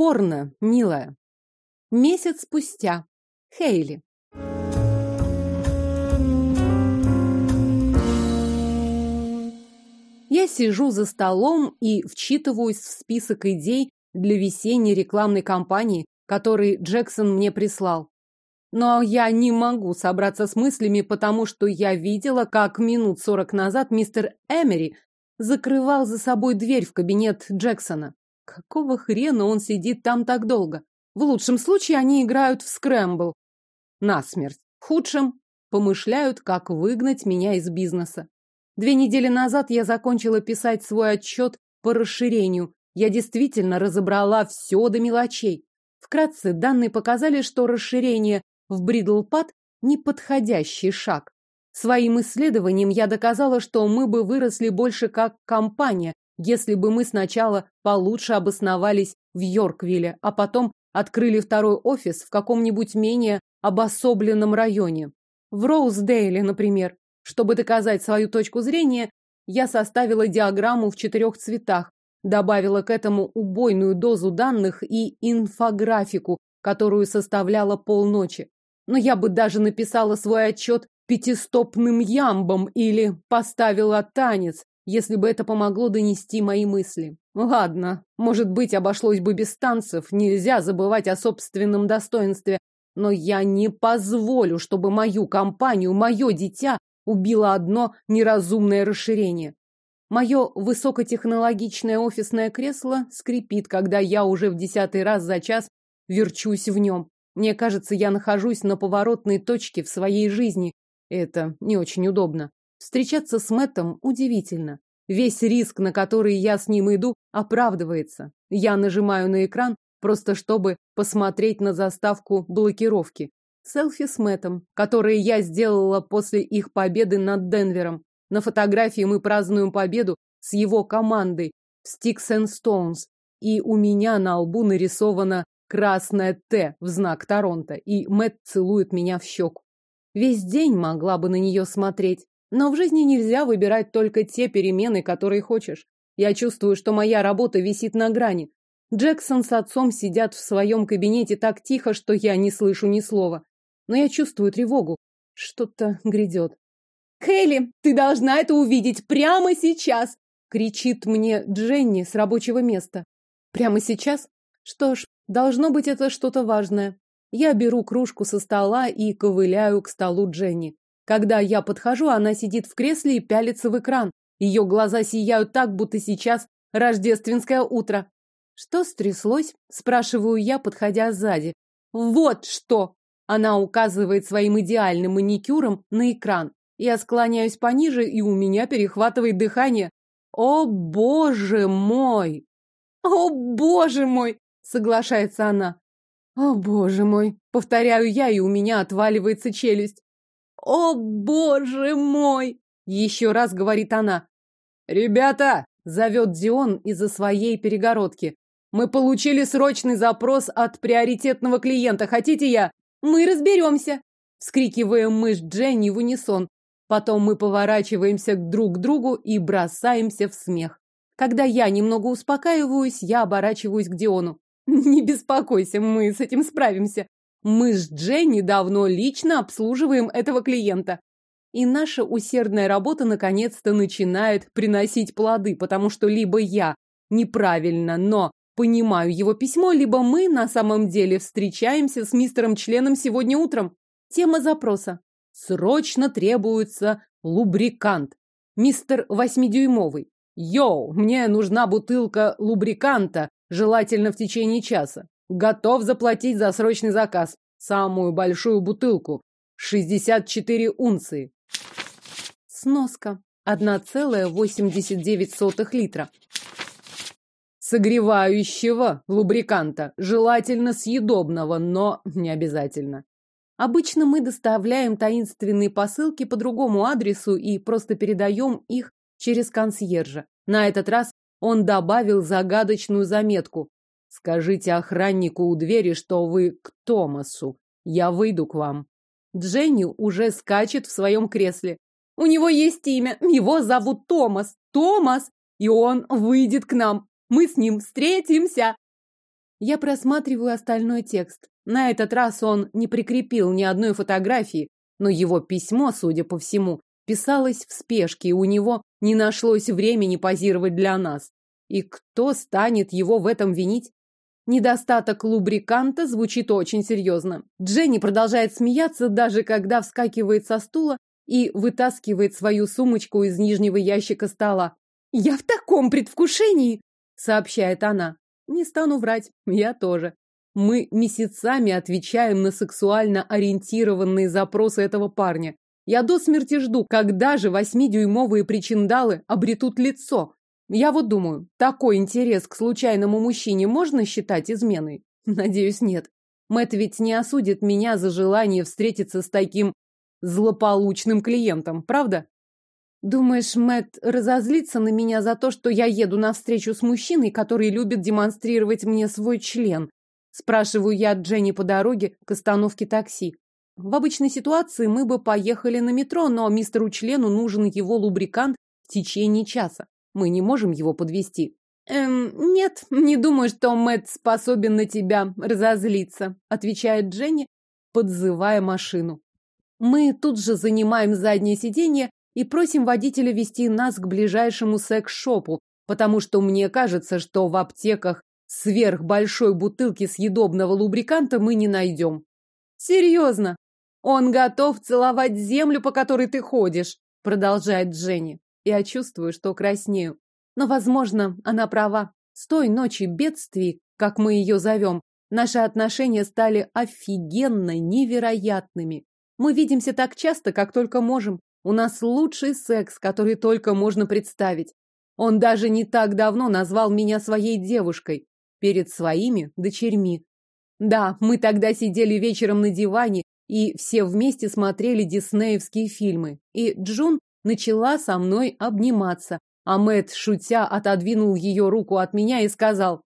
порно, милая. Месяц спустя. Хейли. Я сижу за столом и вчитываюсь в список идей для весенней рекламной кампании, который Джексон мне прислал. Но я не могу собраться с мыслями, потому что я видела, как минут сорок назад мистер Эмери закрывал за собой дверь в кабинет Джексона. Какого хрена он сидит там так долго? В лучшем случае они играют в скрэмбл. Насмерть. В худшем помышляют, как выгнать меня из бизнеса. Две недели назад я закончила писать свой отчет по расширению. Я действительно разобрала все до мелочей. Вкратце, данные показали, что расширение в Бридлпад – неподходящий шаг. Своим исследованием я доказала, что мы бы выросли больше как компания, если бы мы сначала получше обосновались в Йорквилле, а потом открыли второй офис в каком-нибудь менее обособленном районе. В Роуздейле, например. Чтобы доказать свою точку зрения, я составила диаграмму в четырех цветах, добавила к этому убойную дозу данных и инфографику, которую составляла полночи. Но я бы даже написала свой отчет пятистопным ямбом или поставила танец, если бы это помогло донести мои мысли. Ладно, может быть, обошлось бы без танцев, нельзя забывать о собственном достоинстве, но я не позволю, чтобы мою компанию, мое дитя убило одно неразумное расширение. Мое высокотехнологичное офисное кресло скрипит, когда я уже в десятый раз за час верчусь в нем. Мне кажется, я нахожусь на поворотной точке в своей жизни. Это не очень удобно. Встречаться с Мэттом удивительно. Весь риск, на который я с ним иду, оправдывается. Я нажимаю на экран, просто чтобы посмотреть на заставку блокировки. Селфи с Мэттом, которые я сделала после их победы над Денвером. На фотографии мы празднуем победу с его командой в Sticks and Stones, и у меня на лбу нарисована красное «Т» в знак Торонто, и Мэтт целует меня в щеку. Весь день могла бы на нее смотреть, но в жизни нельзя выбирать только те перемены, которые хочешь. Я чувствую, что моя работа висит на грани. Джексон с отцом сидят в своем кабинете так тихо, что я не слышу ни слова. Но я чувствую тревогу. Что-то грядет. «Келли, ты должна это увидеть прямо сейчас!» кричит мне Дженни с рабочего места. Прямо сейчас? Что ж, должно быть это что-то важное. Я беру кружку со стола и ковыляю к столу Дженни. Когда я подхожу, она сидит в кресле и пялится в экран. Ее глаза сияют так, будто сейчас рождественское утро. Что стряслось? Спрашиваю я, подходя сзади. Вот что! Она указывает своим идеальным маникюром на экран. Я склоняюсь пониже, и у меня перехватывает дыхание. О, боже мой! О, боже мой! Соглашается она. О, боже мой! Повторяю я, и у меня отваливается челюсть. О, боже мой! Еще раз говорит она. Ребята! Зовет Дион из-за своей перегородки. Мы получили срочный запрос от приоритетного клиента. Хотите я? Мы разберемся. Вскрикиваем мы с Дженни в унисон. Потом мы поворачиваемся друг к другу и бросаемся в смех. Когда я немного успокаиваюсь, я оборачиваюсь к Диону. Не беспокойся, мы с этим справимся. Мы с Дженни давно лично обслуживаем этого клиента. И наша усердная работа наконец-то начинает приносить плоды, потому что либо я неправильно, но понимаю его письмо, либо мы на самом деле встречаемся с мистером-членом сегодня утром. Тема запроса. Срочно требуется лубрикант. Мистер восьмидюймовый. Йоу, мне нужна бутылка лубриканта, желательно в течение часа. Готов заплатить за срочный заказ. Самую большую бутылку. 64 унции. Сноска. 1,89 литра. Согревающего лубриканта, желательно съедобного, но не обязательно. Обычно мы доставляем таинственные посылки по другому адресу и просто передаем их через консьержа. На этот раз он добавил загадочную заметку. «Скажите охраннику у двери, что вы к Томасу. Я выйду к вам». Дженни уже скачет в своем кресле. У него есть имя. Его зовут Томас. Томас. И он выйдет к нам. Мы с ним встретимся. Я просматриваю остальной текст. На этот раз он не прикрепил ни одной фотографии, но его письмо, судя по всему, писалось в спешке, и у него не нашлось времени позировать для нас. И кто станет его в этом винить? Недостаток лубриканта звучит очень серьезно. Дженни продолжает смеяться, даже когда вскакивает со стула и вытаскивает свою сумочку из нижнего ящика стола. «Я в таком предвкушении!» — сообщает она. Не стану врать, я тоже. Мы месяцами отвечаем на сексуально ориентированные запросы этого парня. Я до смерти жду, когда же восьмидюймовые причиндалы обретут лицо. Я вот думаю, такой интерес к случайному мужчине можно считать изменой? Надеюсь, нет. Мэт ведь не осудит меня за желание встретиться с таким злополучным клиентом, правда? Думаешь, Мэт разозлится на меня за то, что я еду на встречу с мужчиной, который любит демонстрировать мне свой член? Спрашиваю я Дженни по дороге к остановке такси. В обычной ситуации мы бы поехали на метро, но мистеру члену нужен его лубрикант в течение часа. Мы не можем его подвести. Эм, нет, не думаю, что Мэт способен на тебя разозлиться, отвечает Дженни, подзывая машину. Мы тут же занимаем заднее сиденье и просим водителя вести нас к ближайшему секс-шопу, потому что мне кажется, что в аптеках сверхбольшой бутылки съедобного лубриканта мы не найдем. Серьезно? Он готов целовать землю, по которой ты ходишь, продолжает Дженни. Я чувствую, что краснею. Но, возможно, она права. С той ночи бедствий, как мы ее зовем, наши отношения стали офигенно невероятными. Мы видимся так часто, как только можем. У нас лучший секс, который только можно представить. Он даже не так давно назвал меня своей девушкой перед своими дочерьми. Да, мы тогда сидели вечером на диване и все вместе смотрели диснеевские фильмы. И Джун начала со мной обниматься, а Мэтт, шутя, отодвинул ее руку от меня и сказал,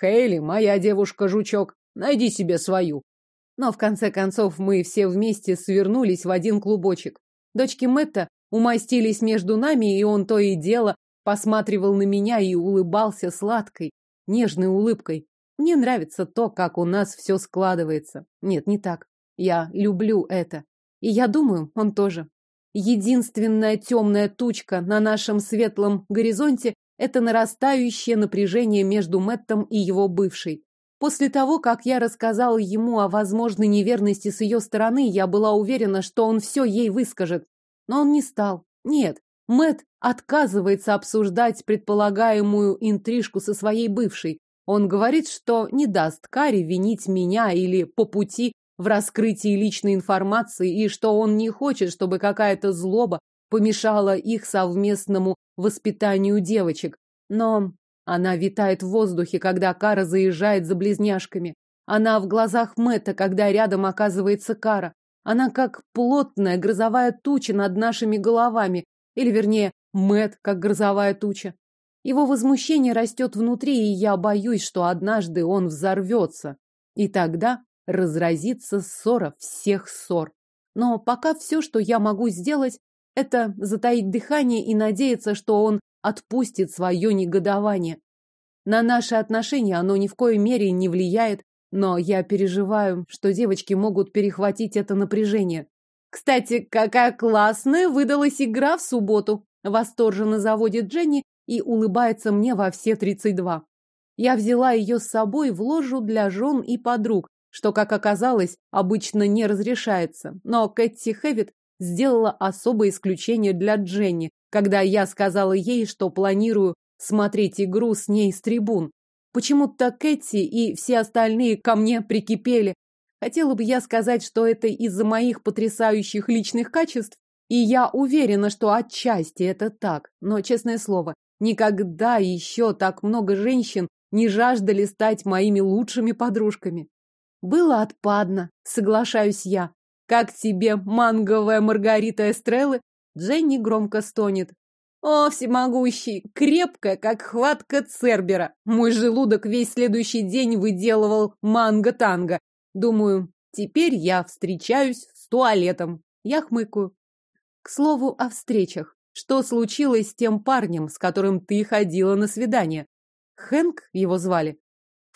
«Хейли, моя девушка-жучок, найди себе свою». Но в конце концов мы все вместе свернулись в один клубочек. Дочки Мэтта умастились между нами, и он то и дело посматривал на меня и улыбался сладкой, нежной улыбкой. Мне нравится то, как у нас все складывается. Нет, не так. Я люблю это. И я думаю, он тоже. Единственная темная тучка на нашем светлом горизонте – это нарастающее напряжение между Мэттом и его бывшей. После того, как я рассказала ему о возможной неверности с ее стороны, я была уверена, что он все ей выскажет. Но он не стал. Нет, Мэт отказывается обсуждать предполагаемую интрижку со своей бывшей. Он говорит, что не даст Каре винить меня или по пути в раскрытии личной информации и что он не хочет, чтобы какая-то злоба помешала их совместному воспитанию девочек. Но она витает в воздухе, когда Кара заезжает за близняшками. Она в глазах Мэтта, когда рядом оказывается Кара. Она как плотная грозовая туча над нашими головами. Или, вернее, Мэт как грозовая туча. Его возмущение растет внутри, и я боюсь, что однажды он взорвется. И тогда разразится ссора всех ссор. Но пока все, что я могу сделать, это затаить дыхание и надеяться, что он отпустит свое негодование. На наши отношения оно ни в коей мере не влияет, но я переживаю, что девочки могут перехватить это напряжение. Кстати, какая классная выдалась игра в субботу. Восторженно заводит Дженни и улыбается мне во все 32. Я взяла ее с собой в ложу для жен и подруг, что, как оказалось, обычно не разрешается. Но Кэти Хэвит сделала особое исключение для Дженни, когда я сказала ей, что планирую смотреть игру с ней с трибун. Почему-то Кэти и все остальные ко мне прикипели. Хотела бы я сказать, что это из-за моих потрясающих личных качеств, и я уверена, что отчасти это так. Но, честное слово, никогда еще так много женщин не жаждали стать моими лучшими подружками. Было отпадно, соглашаюсь я. Как тебе манговая Маргарита Эстреллы? Дженни громко стонет. О, всемогущий, крепкая, как хватка Цербера. Мой желудок весь следующий день выделывал манго-танго. Думаю, теперь я встречаюсь с туалетом. Я хмыкаю. К слову о встречах. Что случилось с тем парнем, с которым ты ходила на свидание? Хэнк его звали?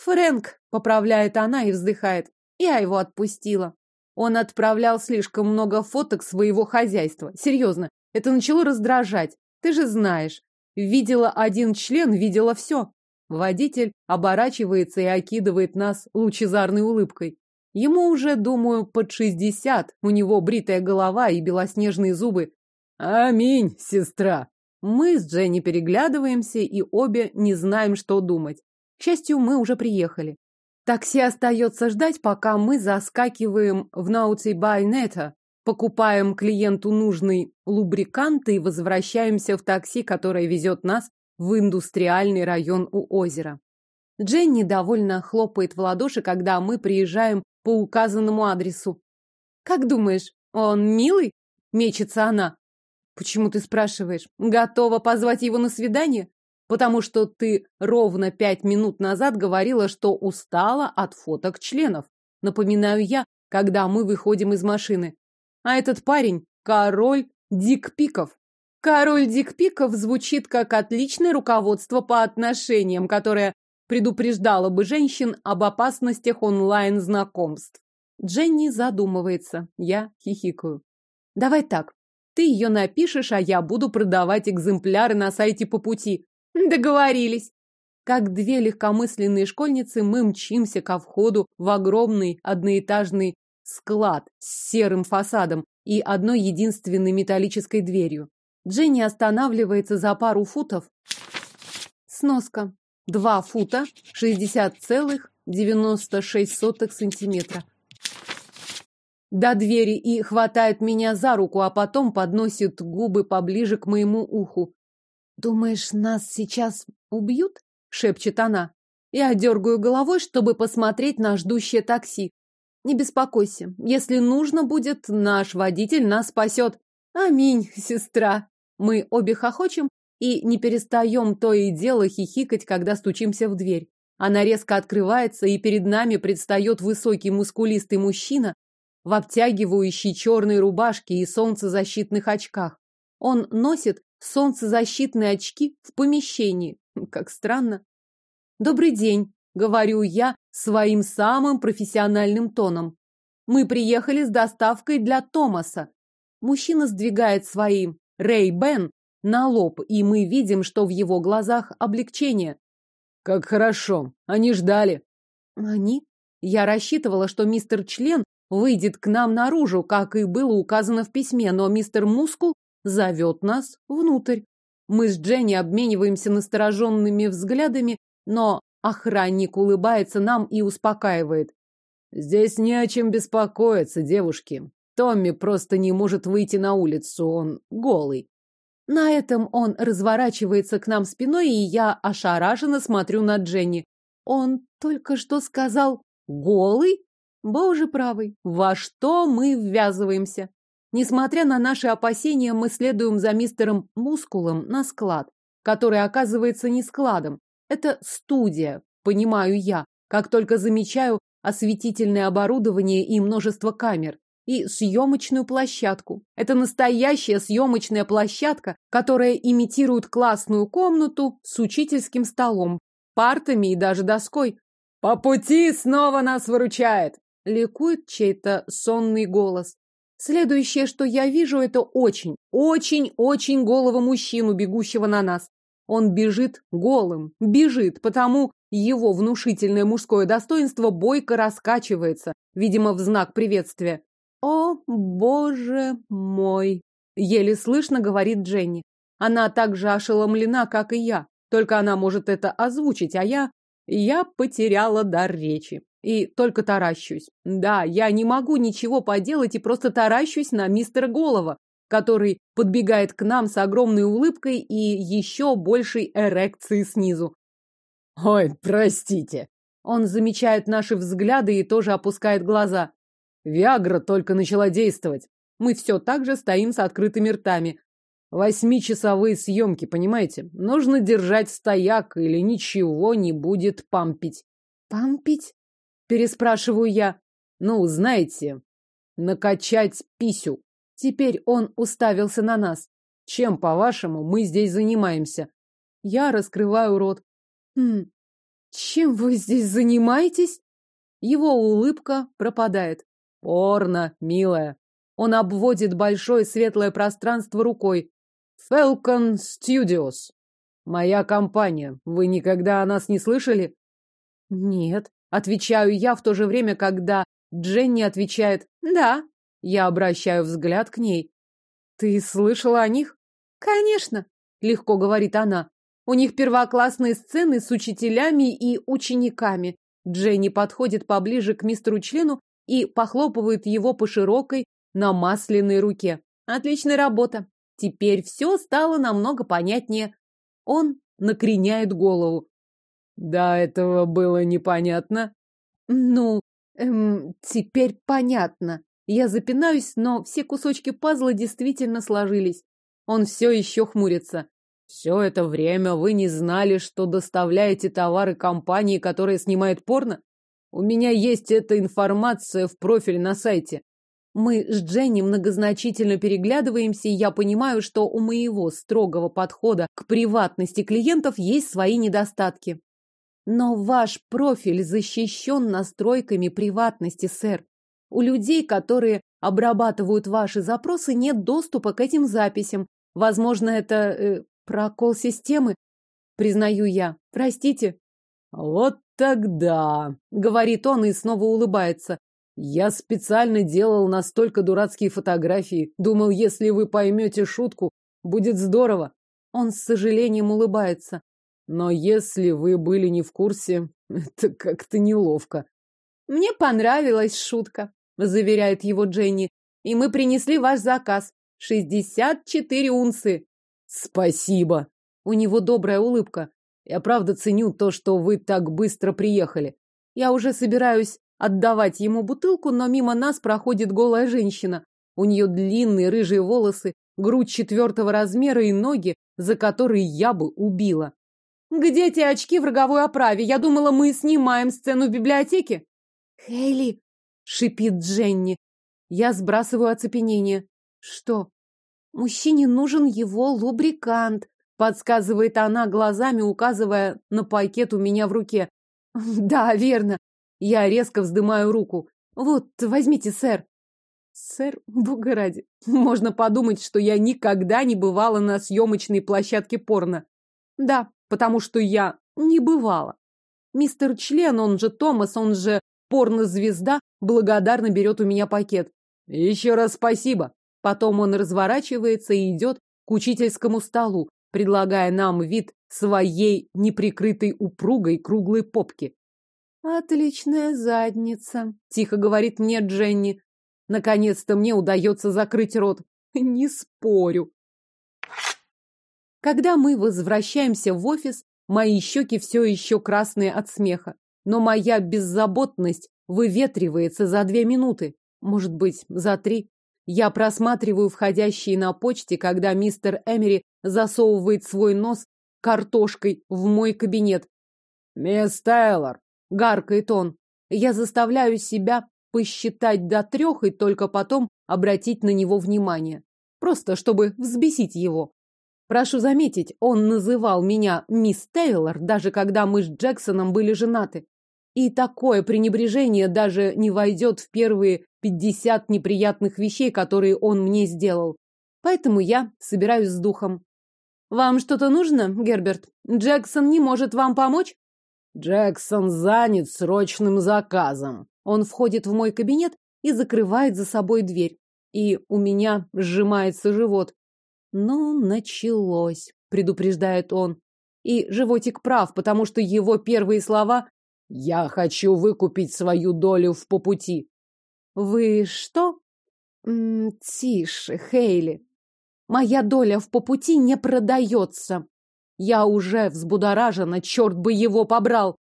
Фрэнк, поправляет она и вздыхает. Я его отпустила. Он отправлял слишком много фоток своего хозяйства. Серьезно, это начало раздражать. Ты же знаешь. Видела один член, видела все. Водитель оборачивается и окидывает нас лучезарной улыбкой. Ему уже, думаю, под шестьдесят, у него бритая голова и белоснежные зубы. Аминь, сестра. Мы с Дженни переглядываемся и обе не знаем, что думать. К счастью, мы уже приехали. Такси остается ждать, пока мы заскакиваем в Наути Байнета, покупаем клиенту нужный лубрикант и возвращаемся в такси, которое везет нас в индустриальный район у озера. Дженни довольно хлопает в ладоши, когда мы приезжаем по указанному адресу. «Как думаешь, он милый?» — мечется она. «Почему ты спрашиваешь? Готова позвать его на свидание?» «Потому что ты ровно пять минут назад говорила, что устала от фоток членов. Напоминаю я, когда мы выходим из машины. А этот парень — король дикпиков. Король дикпиков звучит как отличное руководство по отношениям, которое предупреждала бы женщин об опасностях онлайн-знакомств. Дженни задумывается. Я хихикаю. Давай так. Ты ее напишешь, а я буду продавать экземпляры на сайте по пути. Договорились. Как две легкомысленные школьницы мы мчимся ко входу в огромный одноэтажный склад с серым фасадом и одной единственной металлической дверью. Дженни останавливается за пару футов. Сноска. Два фута, шестьдесят целых девяносто шесть сотых сантиметра. До двери и хватает меня за руку, а потом подносит губы поближе к моему уху. «Думаешь, нас сейчас убьют?» — шепчет она. Я дергаю головой, чтобы посмотреть на ждущее такси. «Не беспокойся. Если нужно будет, наш водитель нас спасет. Аминь, сестра». Мы обе хохочем, и не перестаем то и дело хихикать, когда стучимся в дверь. Она резко открывается, и перед нами предстает высокий мускулистый мужчина в обтягивающей черной рубашке и солнцезащитных очках. Он носит солнцезащитные очки в помещении. Как странно. «Добрый день», — говорю я своим самым профессиональным тоном. «Мы приехали с доставкой для Томаса». Мужчина сдвигает свои Рэй Бен на лоб, и мы видим, что в его глазах облегчение. Как хорошо. Они ждали. Они? Я рассчитывала, что мистер Член выйдет к нам наружу, как и было указано в письме, но мистер Мускул зовет нас внутрь. Мы с Дженни обмениваемся настороженными взглядами, но охранник улыбается нам и успокаивает. Здесь не о чем беспокоиться, девушки. Томми просто не может выйти на улицу, он голый. На этом он разворачивается к нам спиной, и я ошарашенно смотрю на Дженни. Он только что сказал «голый»? Боже правый, во что мы ввязываемся? Несмотря на наши опасения, мы следуем за мистером Мускулом на склад, который оказывается не складом. Это студия, понимаю я, как только замечаю осветительное оборудование и множество камер и съемочную площадку. Это настоящая съемочная площадка, которая имитирует классную комнату с учительским столом, партами и даже доской. «По пути снова нас выручает!» — ликует чей-то сонный голос. Следующее, что я вижу, это очень, очень, очень голого мужчину, бегущего на нас. Он бежит голым, бежит, потому его внушительное мужское достоинство бойко раскачивается, видимо, в знак приветствия. «О, боже мой!» — еле слышно говорит Дженни. Она так же ошеломлена, как и я, только она может это озвучить, а я... Я потеряла дар речи. И только таращусь. Да, я не могу ничего поделать и просто таращусь на мистера Голова, который подбегает к нам с огромной улыбкой и еще большей эрекцией снизу. «Ой, простите!» Он замечает наши взгляды и тоже опускает глаза. Виагра только начала действовать. Мы все так же стоим с открытыми ртами. Восьмичасовые съемки, понимаете? Нужно держать стояк, или ничего не будет пампить. Пампить? Переспрашиваю я. Ну, знаете, накачать писю. Теперь он уставился на нас. Чем, по-вашему, мы здесь занимаемся? Я раскрываю рот. Хм, Чем вы здесь занимаетесь? Его улыбка пропадает. Порно, милая. Он обводит большое светлое пространство рукой. Falcon Studios. Моя компания. Вы никогда о нас не слышали? Нет. Отвечаю я в то же время, когда Дженни отвечает «Да». Я обращаю взгляд к ней. Ты слышала о них? Конечно, легко говорит она. У них первоклассные сцены с учителями и учениками. Дженни подходит поближе к мистеру члену и похлопывает его по широкой намасленной руке. Отличная работа. Теперь все стало намного понятнее. Он накреняет голову. До этого было непонятно. Ну, эм, теперь понятно. Я запинаюсь, но все кусочки пазла действительно сложились. Он все еще хмурится. Все это время вы не знали, что доставляете товары компании, которая снимает порно? У меня есть эта информация в профиле на сайте. Мы с Дженни многозначительно переглядываемся, и я понимаю, что у моего строгого подхода к приватности клиентов есть свои недостатки. Но ваш профиль защищен настройками приватности, сэр. У людей, которые обрабатывают ваши запросы, нет доступа к этим записям. Возможно, это э, прокол системы, признаю я. Простите. Вот тогда, говорит он и снова улыбается. Я специально делал настолько дурацкие фотографии. Думал, если вы поймете шутку, будет здорово. Он с сожалением улыбается. Но если вы были не в курсе, это как-то неловко. Мне понравилась шутка, заверяет его Дженни. И мы принесли ваш заказ. Шестьдесят четыре унции. Спасибо. У него добрая улыбка. Я правда ценю то, что вы так быстро приехали. Я уже собираюсь отдавать ему бутылку, но мимо нас проходит голая женщина. У нее длинные рыжие волосы, грудь четвертого размера и ноги, за которые я бы убила. «Где те очки в роговой оправе? Я думала, мы снимаем сцену в библиотеке». «Хейли!» — шипит Дженни. Я сбрасываю оцепенение. «Что?» «Мужчине нужен его лубрикант», — подсказывает она глазами, указывая на пакет у меня в руке. «Да, верно». Я резко вздымаю руку. «Вот, возьмите, сэр». Сэр, бога ради, можно подумать, что я никогда не бывала на съемочной площадке порно. Да, потому что я не бывала. Мистер Член, он же Томас, он же порнозвезда, благодарно берет у меня пакет. Еще раз спасибо. Потом он разворачивается и идет к учительскому столу, предлагая нам вид своей неприкрытой упругой круглой попки. «Отличная задница», — тихо говорит мне Дженни. Наконец-то мне удается закрыть рот. Не спорю. Когда мы возвращаемся в офис, мои щеки все еще красные от смеха. Но моя беззаботность выветривается за две минуты, может быть, за три. Я просматриваю входящие на почте, когда мистер Эмери засовывает свой нос картошкой в мой кабинет. «Мисс Тейлор!» — гаркает он. Я заставляю себя посчитать до трех и только потом обратить на него внимание. Просто чтобы взбесить его. Прошу заметить, он называл меня мисс Тейлор, даже когда мы с Джексоном были женаты. И такое пренебрежение даже не войдет в первые пятьдесят неприятных вещей, которые он мне сделал. Поэтому я собираюсь с духом. Вам что-то нужно, Герберт? Джексон не может вам помочь? Джексон занят срочным заказом. Он входит в мой кабинет и закрывает за собой дверь. И у меня сжимается живот. Ну, началось, предупреждает он. И животик прав, потому что его первые слова «Я хочу выкупить свою долю в попути». Вы что? М -м, тише, Хейли. Моя доля в попути не продается. Я уже взбудоражена, черт бы его побрал.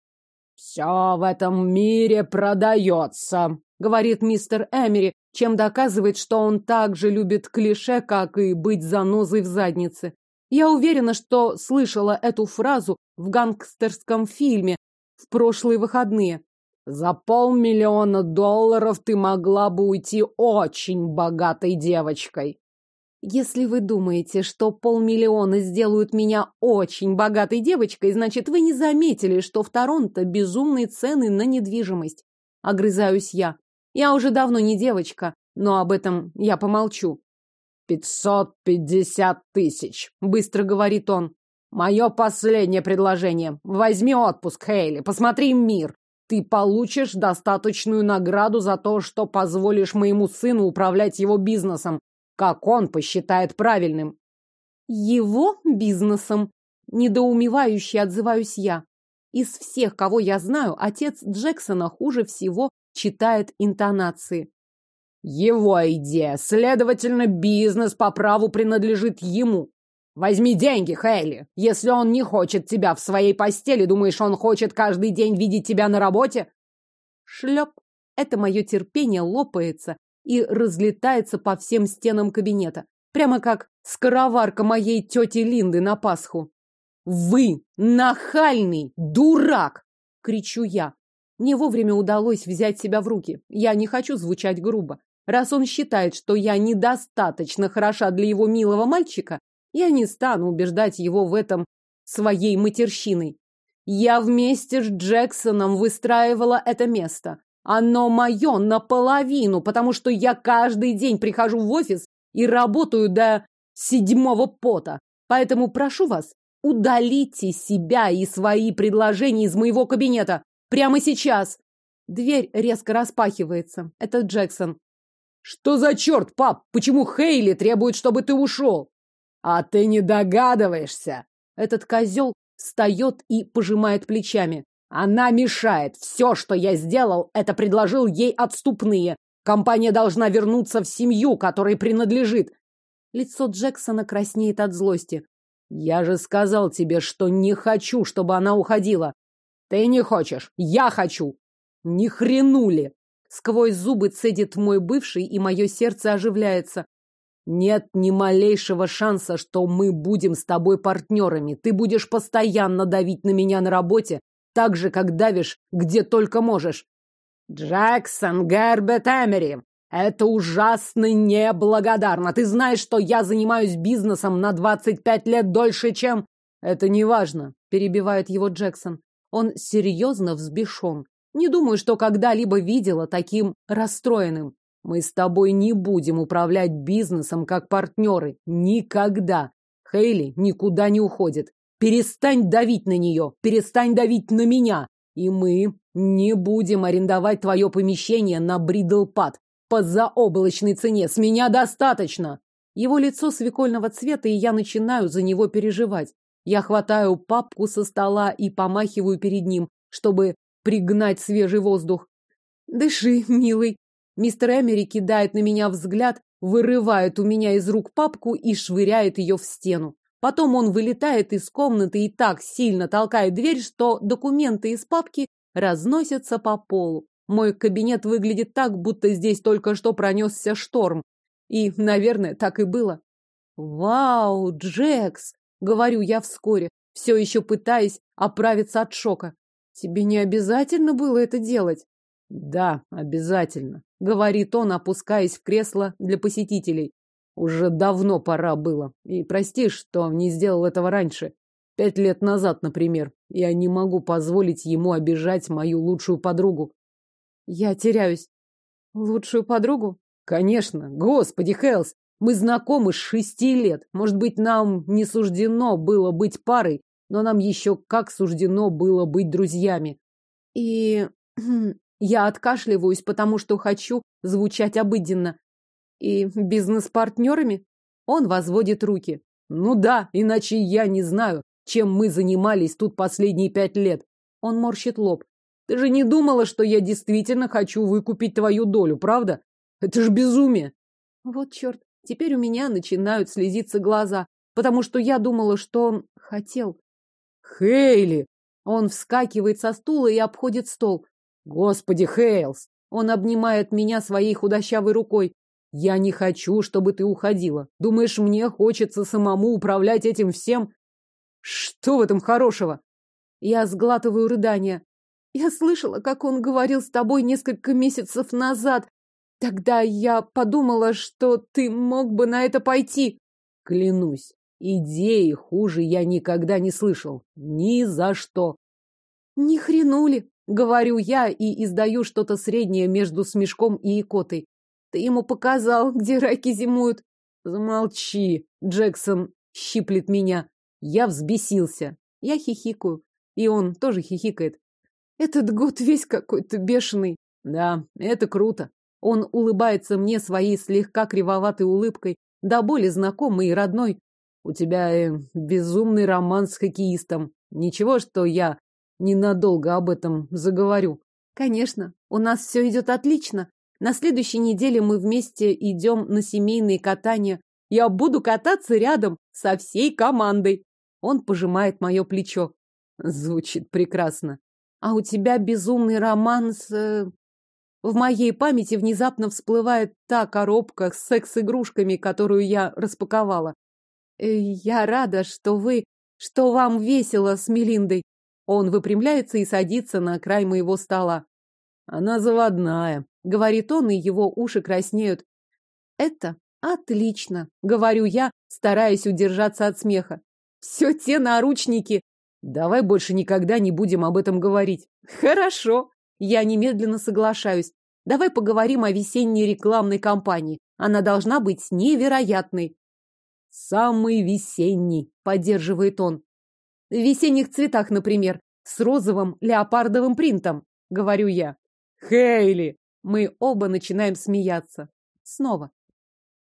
Все в этом мире продается, говорит мистер Эмери, чем доказывает, что он так же любит клише, как и быть занозой в заднице. Я уверена, что слышала эту фразу в гангстерском фильме в прошлые выходные. За полмиллиона долларов ты могла бы уйти очень богатой девочкой. Если вы думаете, что полмиллиона сделают меня очень богатой девочкой, значит, вы не заметили, что в Торонто безумные цены на недвижимость. Огрызаюсь я. Я уже давно не девочка, но об этом я помолчу. «Пятьсот пятьдесят тысяч», — быстро говорит он. «Мое последнее предложение. Возьми отпуск, Хейли, посмотри мир. Ты получишь достаточную награду за то, что позволишь моему сыну управлять его бизнесом, как он посчитает правильным». «Его бизнесом?» Недоумевающе отзываюсь я. Из всех, кого я знаю, отец Джексона хуже всего читает интонации. Его идея. Следовательно, бизнес по праву принадлежит ему. Возьми деньги, Хейли. Если он не хочет тебя в своей постели, думаешь, он хочет каждый день видеть тебя на работе? Шлеп. Это мое терпение лопается и разлетается по всем стенам кабинета. Прямо как скороварка моей тети Линды на Пасху. «Вы нахальный дурак!» — кричу я. Мне вовремя удалось взять себя в руки. Я не хочу звучать грубо. Раз он считает, что я недостаточно хороша для его милого мальчика, я не стану убеждать его в этом своей матерщиной. Я вместе с Джексоном выстраивала это место. Оно мое наполовину, потому что я каждый день прихожу в офис и работаю до седьмого пота. Поэтому прошу вас, удалите себя и свои предложения из моего кабинета. Прямо сейчас. Дверь резко распахивается. Это Джексон. Что за черт, пап? Почему Хейли требует, чтобы ты ушел? А ты не догадываешься. Этот козел встает и пожимает плечами. Она мешает. Все, что я сделал, это предложил ей отступные. Компания должна вернуться в семью, которой принадлежит. Лицо Джексона краснеет от злости. Я же сказал тебе, что не хочу, чтобы она уходила. Ты не хочешь. Я хочу. Ни хренули. Сквозь зубы цедит мой бывший, и мое сердце оживляется. Нет ни малейшего шанса, что мы будем с тобой партнерами. Ты будешь постоянно давить на меня на работе, так же, как давишь, где только можешь. Джексон Гербет Эмери, это ужасно неблагодарно. Ты знаешь, что я занимаюсь бизнесом на 25 лет дольше, чем... Это не важно, перебивает его Джексон. Он серьезно взбешен. Не думаю, что когда-либо видела таким расстроенным. Мы с тобой не будем управлять бизнесом как партнеры. Никогда. Хейли никуда не уходит. Перестань давить на нее. Перестань давить на меня. И мы не будем арендовать твое помещение на Бридлпад по заоблачной цене. С меня достаточно. Его лицо свекольного цвета, и я начинаю за него переживать. Я хватаю папку со стола и помахиваю перед ним, чтобы пригнать свежий воздух. Дыши, милый. Мистер Эмери кидает на меня взгляд, вырывает у меня из рук папку и швыряет ее в стену. Потом он вылетает из комнаты и так сильно толкает дверь, что документы из папки разносятся по полу. Мой кабинет выглядит так, будто здесь только что пронесся шторм. И, наверное, так и было. «Вау, Джекс!» — говорю я вскоре, все еще пытаясь оправиться от шока. Тебе не обязательно было это делать? Да, обязательно, говорит он, опускаясь в кресло для посетителей. Уже давно пора было. И прости, что не сделал этого раньше. Пять лет назад, например. Я не могу позволить ему обижать мою лучшую подругу. Я теряюсь. Лучшую подругу? Конечно. Господи, Хелс, мы знакомы с шести лет. Может быть, нам не суждено было быть парой, но нам еще как суждено было быть друзьями. И я откашливаюсь, потому что хочу звучать обыденно. И бизнес-партнерами? Он возводит руки. Ну да, иначе я не знаю, чем мы занимались тут последние пять лет. Он морщит лоб. Ты же не думала, что я действительно хочу выкупить твою долю, правда? Это ж безумие. Вот черт, теперь у меня начинают слезиться глаза, потому что я думала, что он хотел. Хейли! Он вскакивает со стула и обходит стол. Господи, Хейлс! Он обнимает меня своей худощавой рукой. Я не хочу, чтобы ты уходила. Думаешь, мне хочется самому управлять этим всем? Что в этом хорошего? Я сглатываю рыдания. Я слышала, как он говорил с тобой несколько месяцев назад. Тогда я подумала, что ты мог бы на это пойти. Клянусь, идеи хуже я никогда не слышал. Ни за что. Ни хренули, говорю я и издаю что-то среднее между смешком и икотой. Ты ему показал, где раки зимуют. Замолчи. Джексон щиплет меня. Я взбесился. Я хихикаю. И он тоже хихикает. Этот год весь какой-то бешеный. Да, это круто. Он улыбается мне своей слегка кривоватой улыбкой, да более знакомой и родной. У тебя э, безумный роман с хоккеистом. Ничего, что я ненадолго об этом заговорю. Конечно, у нас все идет отлично. На следующей неделе мы вместе идем на семейные катания. Я буду кататься рядом со всей командой. Он пожимает мое плечо. Звучит прекрасно. А у тебя безумный роман с... В моей памяти внезапно всплывает та коробка с секс-игрушками, которую я распаковала. Э, я рада, что вы... что вам весело с Мелиндой. Он выпрямляется и садится на край моего стола. Она заводная, говорит он, и его уши краснеют. Это отлично, говорю я, стараясь удержаться от смеха. Все те наручники. Давай больше никогда не будем об этом говорить. Хорошо. Я немедленно соглашаюсь. Давай поговорим о весенней рекламной кампании. Она должна быть невероятной. Самый весенний, поддерживает он. В весенних цветах, например, с розовым леопардовым принтом, говорю я. Хейли! Мы оба начинаем смеяться. Снова.